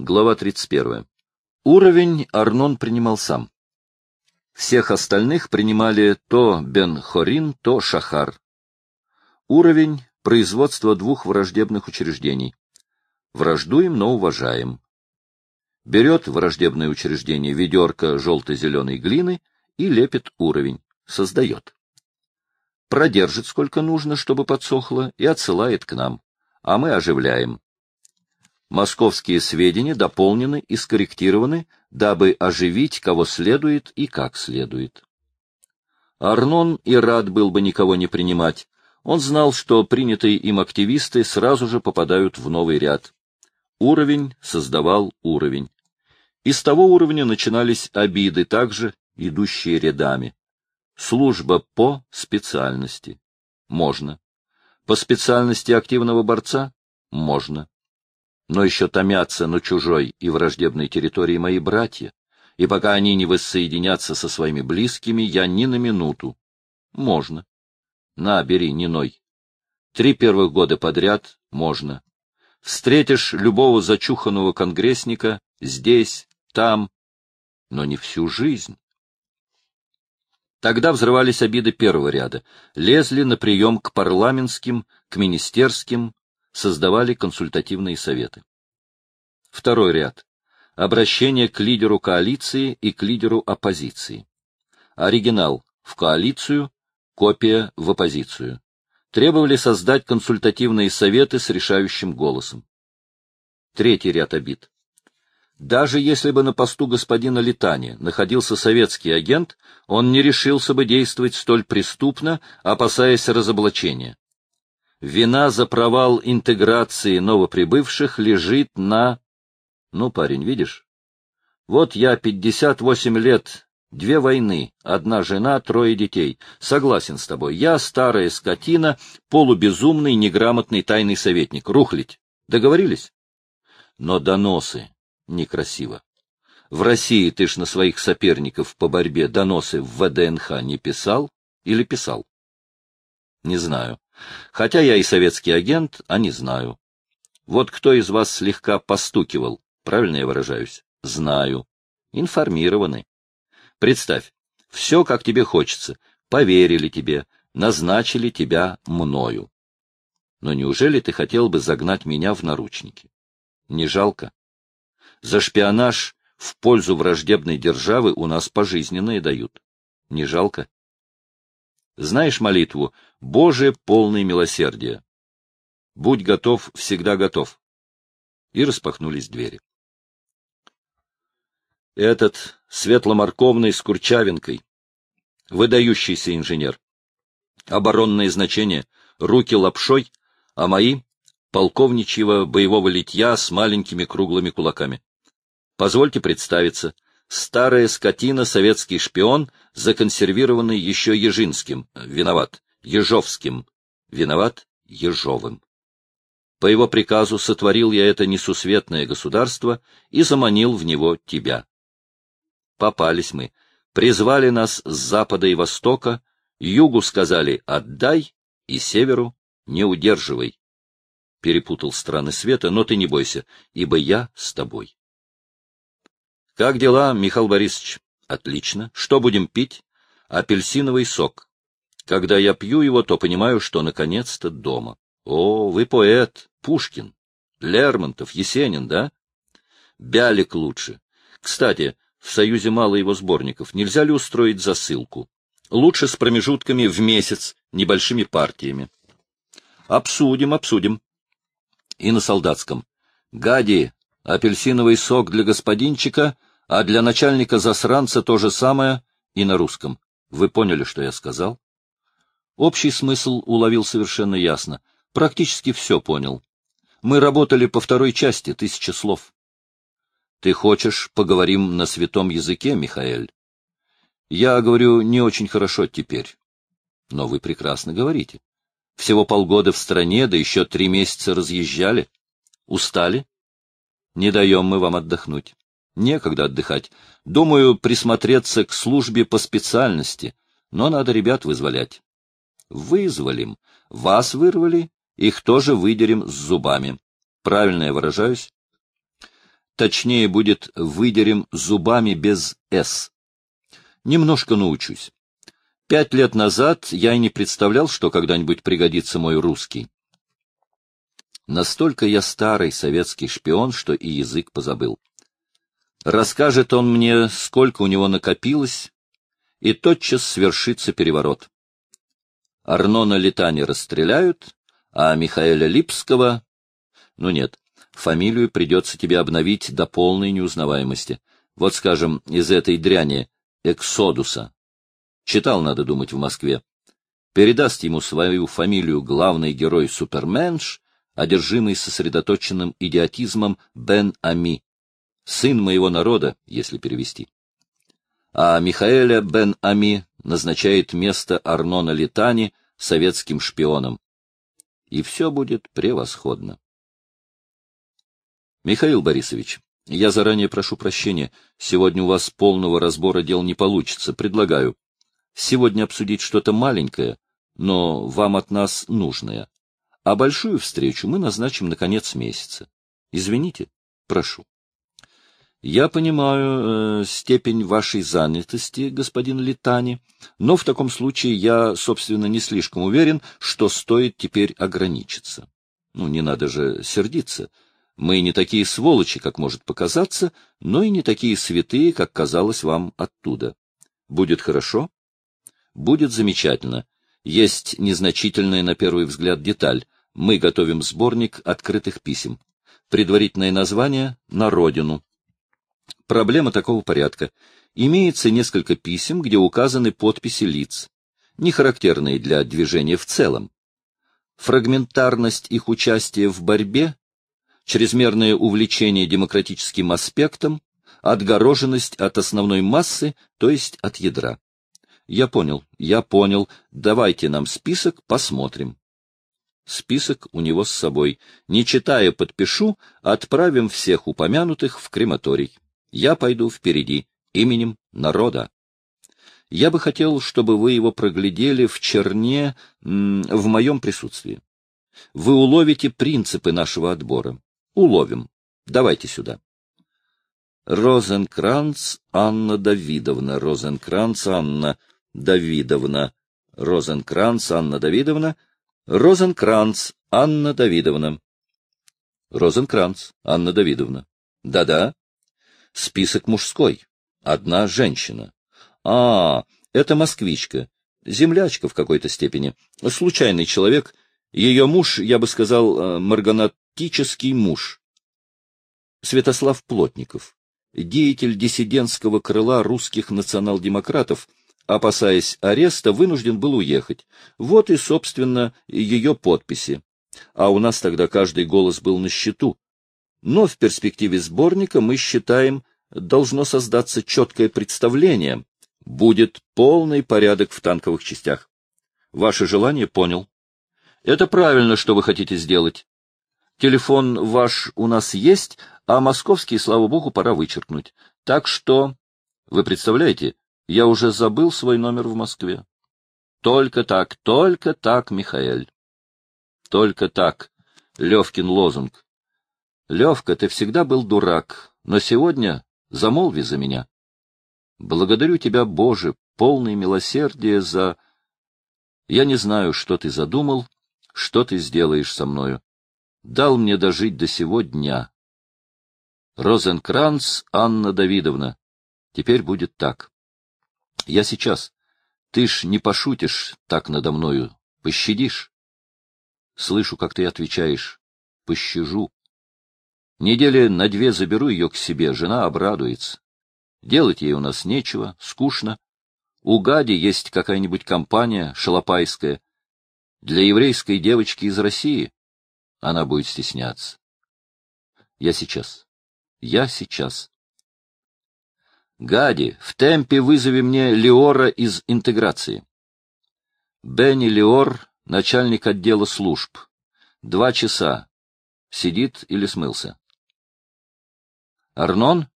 Глава 31. Уровень Арнон принимал сам. Всех остальных принимали то Бен-Хорин, то Шахар. Уровень — производства двух враждебных учреждений. Враждуем, но уважаем. Берет враждебное учреждение ведерко желто-зеленой глины и лепит уровень, создает. Продержит сколько нужно, чтобы подсохло, и отсылает к нам, а мы оживляем. Московские сведения дополнены и скорректированы, дабы оживить кого следует и как следует. Арнон и рад был бы никого не принимать. Он знал, что принятые им активисты сразу же попадают в новый ряд. Уровень создавал уровень. Из того уровня начинались обиды, также идущие рядами. Служба по специальности. Можно. По специальности активного борца? Можно но еще томятся на чужой и враждебной территории мои братья, и пока они не воссоединятся со своими близкими, я ни на минуту. Можно. На, бери, не ной. Три первых года подряд можно. Встретишь любого зачуханного конгрессника здесь, там, но не всю жизнь. Тогда взрывались обиды первого ряда, лезли на прием к парламентским, к министерским, создавали консультативные советы. Второй ряд. Обращение к лидеру коалиции и к лидеру оппозиции. Оригинал в коалицию, копия в оппозицию. Требовали создать консультативные советы с решающим голосом. Третий ряд обид. Даже если бы на посту господина Литани находился советский агент, он не решился бы действовать столь преступно, опасаясь разоблачения. Вина за провал интеграции новоприбывших лежит на... Ну, парень, видишь? Вот я пятьдесят восемь лет, две войны, одна жена, трое детей. Согласен с тобой. Я старая скотина, полубезумный, неграмотный тайный советник. Рухлить. Договорились? Но доносы некрасиво. В России ты ж на своих соперников по борьбе доносы в ВДНХ не писал или писал? Не знаю. Хотя я и советский агент, а не знаю. Вот кто из вас слегка постукивал, правильно я выражаюсь? Знаю. Информированы. Представь, все, как тебе хочется. Поверили тебе, назначили тебя мною. Но неужели ты хотел бы загнать меня в наручники? Не жалко? За шпионаж в пользу враждебной державы у нас пожизненные дают. Не жалко? Знаешь молитву «Боже, полный милосердия». Будь готов, всегда готов. И распахнулись двери. Этот светломорковный с курчавинкой, выдающийся инженер. Оборонное значение, руки лапшой, а мои — полковничьего боевого литья с маленькими круглыми кулаками. Позвольте представиться — Старая скотина, советский шпион, законсервированный еще Ежинским, виноват, Ежовским, виноват, Ежовым. По его приказу сотворил я это несусветное государство и заманил в него тебя. Попались мы, призвали нас с запада и востока, югу сказали «отдай» и северу «не удерживай». Перепутал страны света, но ты не бойся, ибо я с тобой. Как дела, Михаил Борисович? Отлично. Что будем пить? Апельсиновый сок. Когда я пью его, то понимаю, что наконец-то дома. О, вы поэт, Пушкин, Лермонтов, Есенин, да? Бялик лучше. Кстати, в Союзе мало его сборников. Нельзя ли устроить засылку? Лучше с промежутками в месяц, небольшими партиями. Обсудим, обсудим. И на солдатском. Гади, апельсиновый сок для господинчика — а для начальника-засранца то же самое и на русском. Вы поняли, что я сказал? Общий смысл уловил совершенно ясно. Практически все понял. Мы работали по второй части, тысяча слов. Ты хочешь, поговорим на святом языке, Михаэль? Я говорю не очень хорошо теперь. Но вы прекрасно говорите. Всего полгода в стране, да еще три месяца разъезжали. Устали? Не даем мы вам отдохнуть. Некогда отдыхать. Думаю, присмотреться к службе по специальности, но надо ребят вызволять. Вызволим. Вас вырвали, их тоже выдерем с зубами. Правильно я выражаюсь? Точнее будет «выдерем зубами без «с». Немножко научусь. Пять лет назад я и не представлял, что когда-нибудь пригодится мой русский. Настолько я старый советский шпион, что и язык позабыл. Расскажет он мне, сколько у него накопилось, и тотчас свершится переворот. Арнона Литани расстреляют, а Михаэля Липского... Ну нет, фамилию придется тебе обновить до полной неузнаваемости. Вот, скажем, из этой дряни, Эксодуса. Читал, надо думать, в Москве. Передаст ему свою фамилию главный герой Суперменш, одержимый сосредоточенным идиотизмом Бен Ами, сын моего народа, если перевести. А Михаэля Бен Ами назначает место Арнона Литани советским шпионом. И все будет превосходно. Михаил Борисович, я заранее прошу прощения, сегодня у вас полного разбора дел не получится. Предлагаю сегодня обсудить что-то маленькое, но вам от нас нужное а большую встречу мы назначим на конец месяца. Извините, прошу. Я понимаю э, степень вашей занятости, господин Литани, но в таком случае я, собственно, не слишком уверен, что стоит теперь ограничиться. Ну, не надо же сердиться. Мы не такие сволочи, как может показаться, но и не такие святые, как казалось вам оттуда. Будет хорошо? Будет замечательно. Есть незначительная на первый взгляд деталь — мы готовим сборник открытых писем. Предварительное название «На родину». Проблема такого порядка. Имеется несколько писем, где указаны подписи лиц, не характерные для движения в целом. Фрагментарность их участия в борьбе, чрезмерное увлечение демократическим аспектом, отгороженность от основной массы, то есть от ядра. Я понял, я понял. Давайте нам список, посмотрим. Список у него с собой. Не читая, подпишу, отправим всех упомянутых в крематорий. Я пойду впереди, именем народа. Я бы хотел, чтобы вы его проглядели в черне в моем присутствии. Вы уловите принципы нашего отбора. Уловим. Давайте сюда. Розенкранц Анна Давидовна, Розенкранц Анна Давидовна, Розенкранц Анна Давидовна — Розенкранц Анна Давидовна. Розенкранц Анна Давидовна. Да-да. Список мужской. Одна женщина. А, это москвичка. Землячка в какой-то степени. Случайный человек. Ее муж, я бы сказал, э, марганатический муж. Святослав Плотников. Деятель диссидентского крыла русских национал-демократов, опасаясь ареста, вынужден был уехать. Вот и, собственно, ее подписи. А у нас тогда каждый голос был на счету. Но в перспективе сборника мы считаем, должно создаться четкое представление. Будет полный порядок в танковых частях. Ваше желание понял. Это правильно, что вы хотите сделать. Телефон ваш у нас есть, а московский, слава богу, пора вычеркнуть. Так что, вы представляете, я уже забыл свой номер в Москве. Только так, только так, Михаэль. Только так. Левкин лозунг. Левка, ты всегда был дурак, но сегодня замолви за меня. Благодарю тебя, Боже, полное милосердие за... Я не знаю, что ты задумал, что ты сделаешь со мною. Дал мне дожить до сего дня. Розенкранц Анна Давидовна. Теперь будет так. Я сейчас. Ты ж не пошутишь так надо мною. Пощадишь? Слышу, как ты отвечаешь. Пощажу. Недели на две заберу ее к себе, жена обрадуется. Делать ей у нас нечего, скучно. У Гади есть какая-нибудь компания шалопайская. Для еврейской девочки из России она будет стесняться. Я сейчас. Я сейчас. Гади, в темпе вызови мне Леора из интеграции. Бенни Леор, начальник отдела служб. Два часа. Сидит или смылся. Арнон,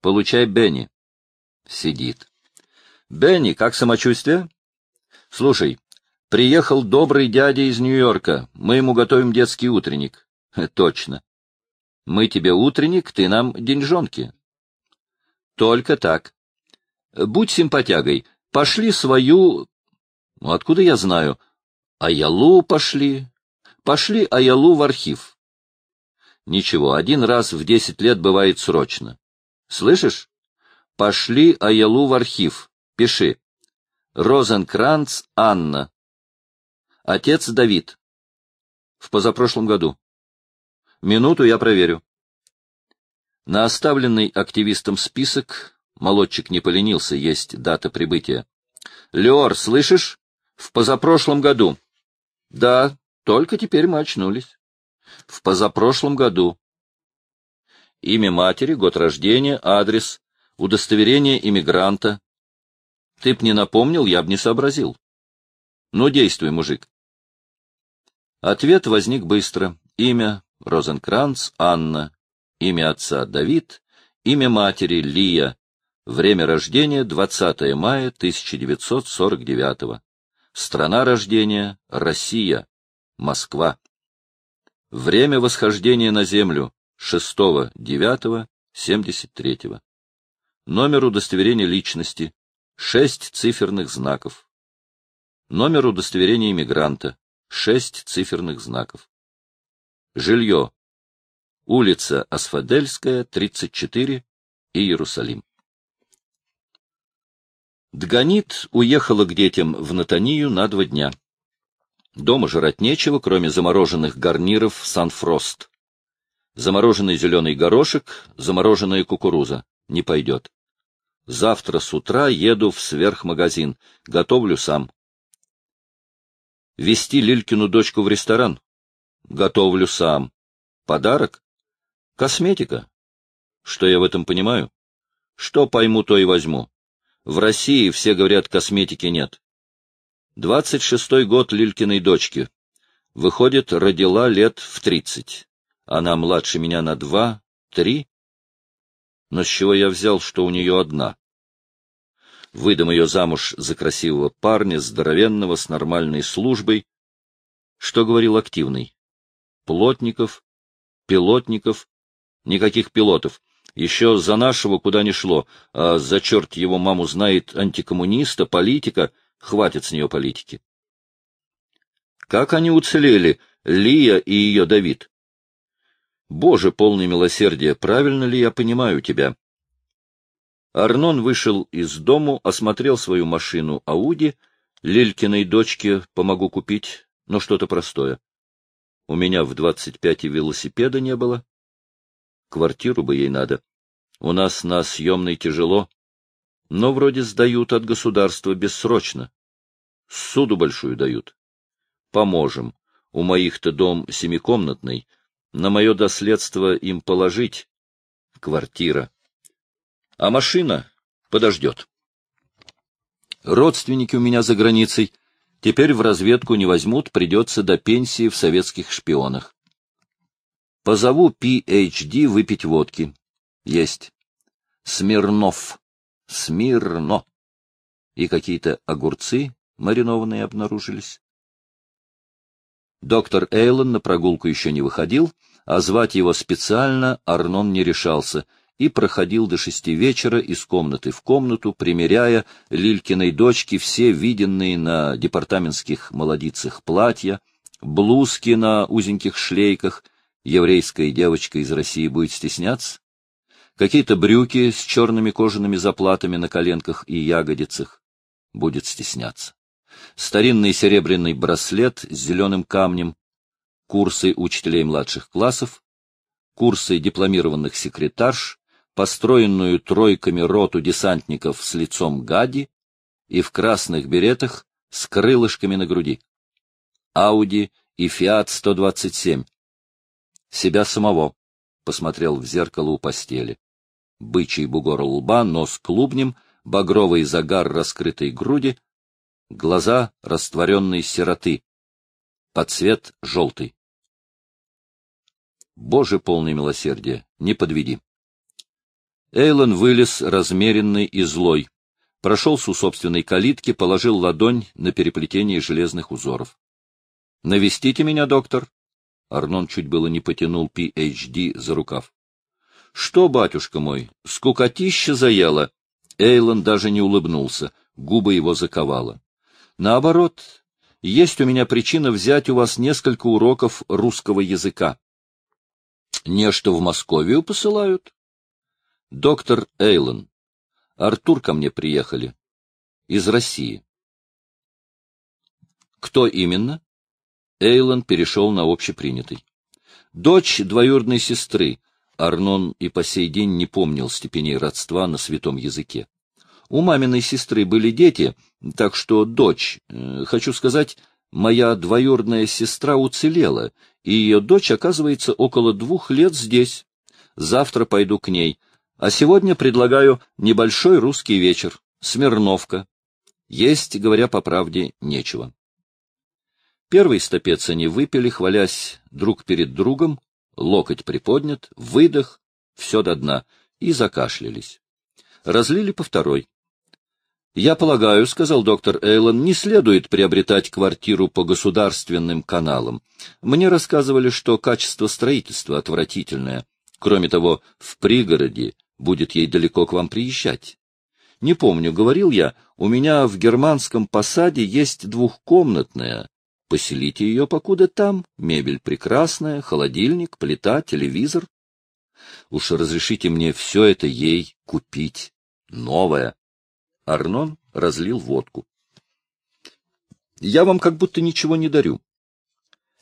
получай Бенни. Сидит. Бенни, как самочувствие? Слушай, приехал добрый дядя из Нью-Йорка. Мы ему готовим детский утренник. Точно. Мы тебе утренник, ты нам деньжонки. Только так. Будь симпатягой, пошли свою... Ну, откуда я знаю? Аялу пошли. Пошли Аялу в архив. Ничего, один раз в десять лет бывает срочно. Слышишь? Пошли Аялу в архив. Пиши. Розенкранц Анна. Отец Давид. В позапрошлом году. Минуту я проверю. На оставленный активистом список молодчик не поленился, есть дата прибытия. Леор, слышишь? В позапрошлом году. Да, только теперь мы очнулись. В позапрошлом году. Имя матери, год рождения, адрес, удостоверение иммигранта. Ты б не напомнил, я б не сообразил. Ну, действуй, мужик. Ответ возник быстро. Имя Розенкранц Анна, имя отца Давид, имя матери Лия, время рождения 20 мая 1949 страна рождения Россия, Москва. Время восхождения на землю 6-9-73. Номер удостоверения личности шесть циферных знаков. Номер удостоверения иммигранта шесть циферных знаков. Жилье. Улица Асфадельская, 34, Иерусалим. Дганит уехала к детям в Натанию на два дня. Дома жрать нечего, кроме замороженных гарниров Сан-Фрост. Замороженный зеленый горошек, замороженная кукуруза. Не пойдет. Завтра с утра еду в сверхмагазин. Готовлю сам. Вести Лилькину дочку в ресторан? Готовлю сам. Подарок? Косметика. Что я в этом понимаю? Что пойму, то и возьму. В России все говорят, косметики нет. Двадцать шестой год Лилькиной дочки. Выходит, родила лет в тридцать. Она младше меня на два, три. Но с чего я взял, что у нее одна? Выдам ее замуж за красивого парня, здоровенного, с нормальной службой. Что говорил активный? Плотников, пилотников, никаких пилотов. Еще за нашего куда ни шло, а за черт его маму знает антикоммуниста, политика, хватит с нее политики. Как они уцелели, Лия и ее Давид? Боже, полный милосердия, правильно ли я понимаю тебя? Арнон вышел из дому, осмотрел свою машину Ауди, Лилькиной дочке помогу купить, но что-то простое. У меня в двадцать пять велосипеда не было. Квартиру бы ей надо. У нас на съемной тяжело, но вроде сдают от государства бессрочно. Суду большую дают. Поможем. У моих-то дом семикомнатный. На мое доследство им положить. Квартира. А машина подождет. Родственники у меня за границей. Теперь в разведку не возьмут, придется до пенсии в советских шпионах. Позову PhD выпить водки. Есть. Смирнов. Смирно. И какие-то огурцы маринованные обнаружились. Доктор Эйлон на прогулку еще не выходил, а звать его специально Арнон не решался и проходил до шести вечера из комнаты в комнату, примеряя Лилькиной дочке все виденные на департаментских молодицах платья, блузки на узеньких шлейках — еврейская девочка из России будет стесняться? Какие-то брюки с черными кожаными заплатами на коленках и ягодицах будет стесняться. Старинный серебряный браслет с зеленым камнем, курсы учителей младших классов, курсы дипломированных секретарш, построенную тройками роту десантников с лицом гади и в красных беретах с крылышками на груди. Ауди и Фиат 127 себя самого. Посмотрел в зеркало у постели. Бычий бугор лба, нос клубнем, багровый загар раскрытой груди, глаза растворенной сироты, под цвет желтый. Боже, полный милосердия, не подведи. Эйлон вылез размеренный и злой, прошелся у собственной калитки, положил ладонь на переплетение железных узоров. — Навестите меня, доктор. Арнон чуть было не потянул PhD за рукав. — Что, батюшка мой, скукотища заела? Эйлон даже не улыбнулся, губы его заковало. — Наоборот, есть у меня причина взять у вас несколько уроков русского языка. — Нечто в Московию посылают? — Доктор Эйлон, Артур ко мне приехали. Из России. — Кто именно? Эйлон перешел на общепринятый. Дочь двоюродной сестры. Арнон и по сей день не помнил степеней родства на святом языке. У маминой сестры были дети, так что дочь, э, хочу сказать, моя двоюродная сестра уцелела, и ее дочь, оказывается, около двух лет здесь. Завтра пойду к ней, а сегодня предлагаю небольшой русский вечер, Смирновка. Есть, говоря по правде, нечего. Первый стопец они выпили, хвалясь друг перед другом, локоть приподнят, выдох, все до дна, и закашлялись. Разлили по второй. «Я полагаю, — сказал доктор Эйлон, — не следует приобретать квартиру по государственным каналам. Мне рассказывали, что качество строительства отвратительное. Кроме того, в пригороде будет ей далеко к вам приезжать. Не помню, говорил я, у меня в германском посаде есть двухкомнатная, Поселите ее покуда там. Мебель прекрасная, холодильник, плита, телевизор. Уж разрешите мне все это ей купить. Новое. Арнон разлил водку. Я вам как будто ничего не дарю.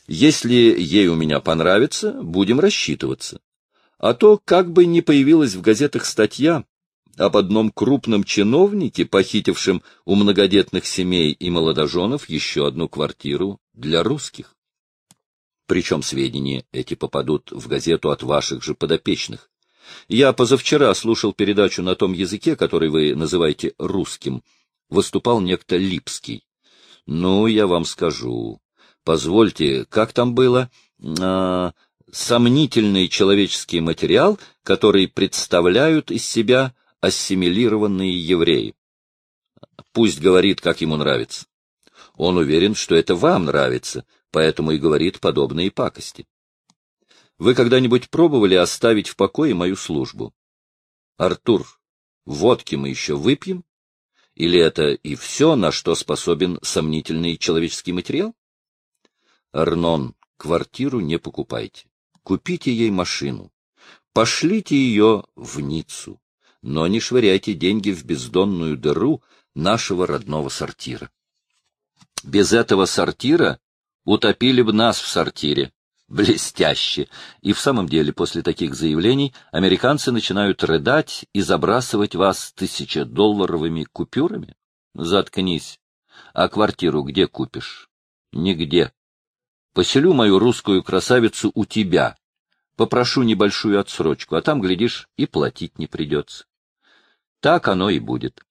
Если ей у меня понравится, будем рассчитываться. А то, как бы ни появилась в газетах статья, об одном крупном чиновнике, похитившем у многодетных семей и молодоженов еще одну квартиру для русских. Причем сведения эти попадут в газету от ваших же подопечных. Я позавчера слушал передачу на том языке, который вы называете русским. Выступал некто Липский. Ну, я вам скажу. Позвольте, как там было? А, сомнительный человеческий материал, который представляют из себя ассимилированные евреи. Пусть говорит, как ему нравится. Он уверен, что это вам нравится, поэтому и говорит подобные пакости. Вы когда-нибудь пробовали оставить в покое мою службу? Артур, водки мы еще выпьем? Или это и все, на что способен сомнительный человеческий материал? Арнон, квартиру не покупайте. Купите ей машину. Пошлите ее в Ниццу но не швыряйте деньги в бездонную дыру нашего родного сортира. Без этого сортира утопили бы нас в сортире. Блестяще! И в самом деле, после таких заявлений, американцы начинают рыдать и забрасывать вас тысячедолларовыми купюрами? Заткнись. А квартиру где купишь? Нигде. Поселю мою русскую красавицу у тебя. Попрошу небольшую отсрочку, а там, глядишь, и платить не придется. Так оно и будет.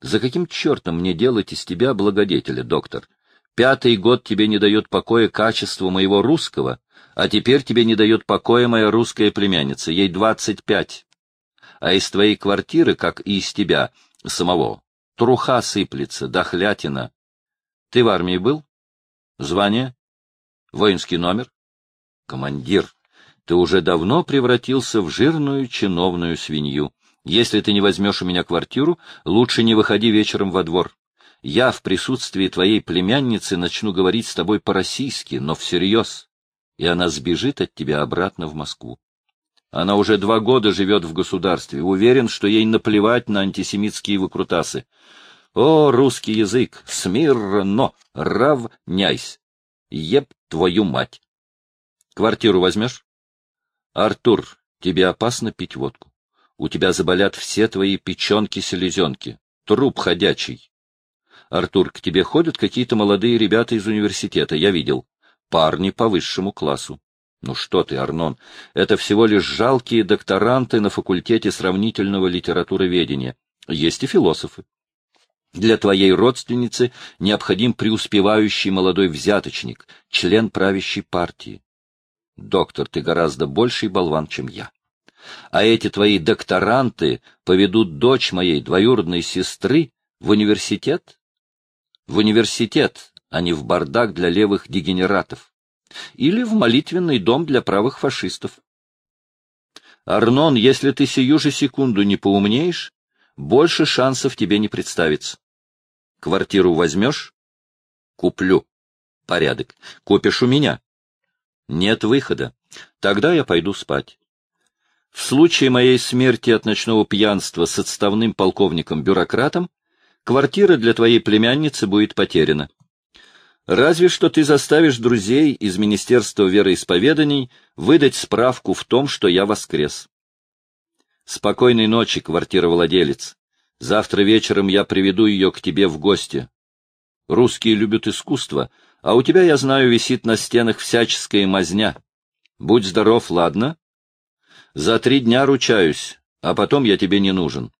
За каким чертом мне делать из тебя благодетеля, доктор? Пятый год тебе не дает покоя качество моего русского, а теперь тебе не дает покоя моя русская племянница, ей двадцать пять. А из твоей квартиры, как и из тебя, самого, труха сыплется, дохлятина. Ты в армии был? Звание? Воинский номер? Командир, ты уже давно превратился в жирную чиновную свинью. Если ты не возьмешь у меня квартиру, лучше не выходи вечером во двор. Я в присутствии твоей племянницы начну говорить с тобой по-российски, но всерьез, и она сбежит от тебя обратно в Москву. Она уже два года живет в государстве, уверен, что ей наплевать на антисемитские выкрутасы. О, русский язык! Смирно! Равняйсь! Еб твою мать! Квартиру возьмешь? Артур, тебе опасно пить водку у тебя заболят все твои печенки-селезенки. Труп ходячий. Артур, к тебе ходят какие-то молодые ребята из университета, я видел. Парни по высшему классу. Ну что ты, Арнон, это всего лишь жалкие докторанты на факультете сравнительного литературоведения. Есть и философы. Для твоей родственницы необходим преуспевающий молодой взяточник, член правящей партии. Доктор, ты гораздо больший болван, чем я а эти твои докторанты поведут дочь моей двоюродной сестры в университет? В университет, а не в бардак для левых дегенератов. или в молитвенный дом для правых фашистов. Арнон, если ты сию же секунду не поумнеешь, больше шансов тебе не представится. Квартиру возьмешь? Куплю. Порядок. Купишь у меня? Нет выхода. Тогда я пойду спать. В случае моей смерти от ночного пьянства с отставным полковником-бюрократом квартира для твоей племянницы будет потеряна. Разве что ты заставишь друзей из Министерства вероисповеданий выдать справку в том, что я воскрес. Спокойной ночи, квартировладелец. Завтра вечером я приведу ее к тебе в гости. Русские любят искусство, а у тебя, я знаю, висит на стенах всяческая мазня. Будь здоров, ладно? За три дня ручаюсь, а потом я тебе не нужен.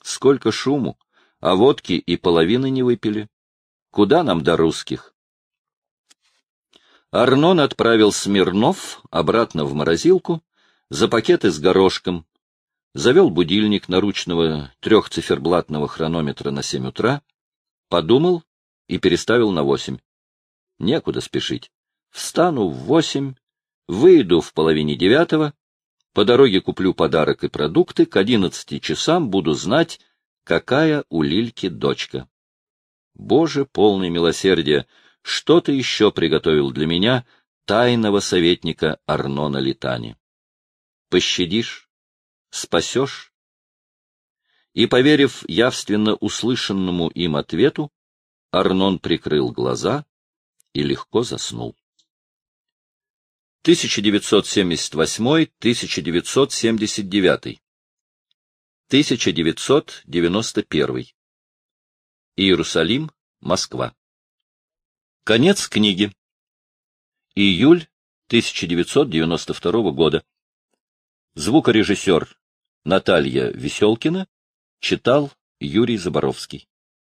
Сколько шуму, а водки и половины не выпили. Куда нам до русских? Арнон отправил Смирнов обратно в морозилку за пакеты с горошком, завел будильник наручного трехциферблатного хронометра на семь утра, подумал и переставил на восемь. Некуда спешить. Встану в восемь, выйду в половине девятого, по дороге куплю подарок и продукты, к одиннадцати часам буду знать, какая у Лильки дочка. Боже, полный милосердия, что ты еще приготовил для меня, тайного советника Арнона Литани? Пощадишь? Спасешь? И, поверив явственно услышанному им ответу, Арнон прикрыл глаза и легко заснул. 1978-1979 1991 Иерусалим, Москва. Конец книги. Июль 1992 года. Звукорежиссер Наталья Веселкина читал Юрий Заборовский.